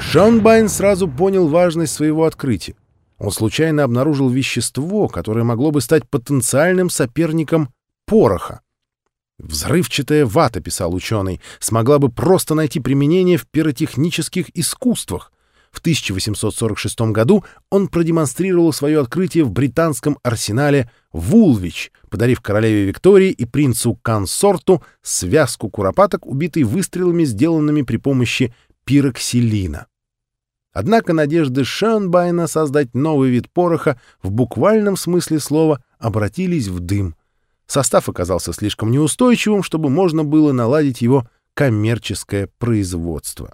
Шонбайн сразу понял важность своего открытия. Он случайно обнаружил вещество, которое могло бы стать потенциальным соперником пороха. «Взрывчатая вата», — писал ученый, — смогла бы просто найти применение в пиротехнических искусствах. В 1846 году он продемонстрировал свое открытие в британском арсенале «Вулвич», подарив королеве Виктории и принцу-консорту связку куропаток, убитой выстрелами, сделанными при помощи пироксилина. Однако надежды Шенбайна создать новый вид пороха в буквальном смысле слова обратились в дым. Состав оказался слишком неустойчивым, чтобы можно было наладить его коммерческое производство.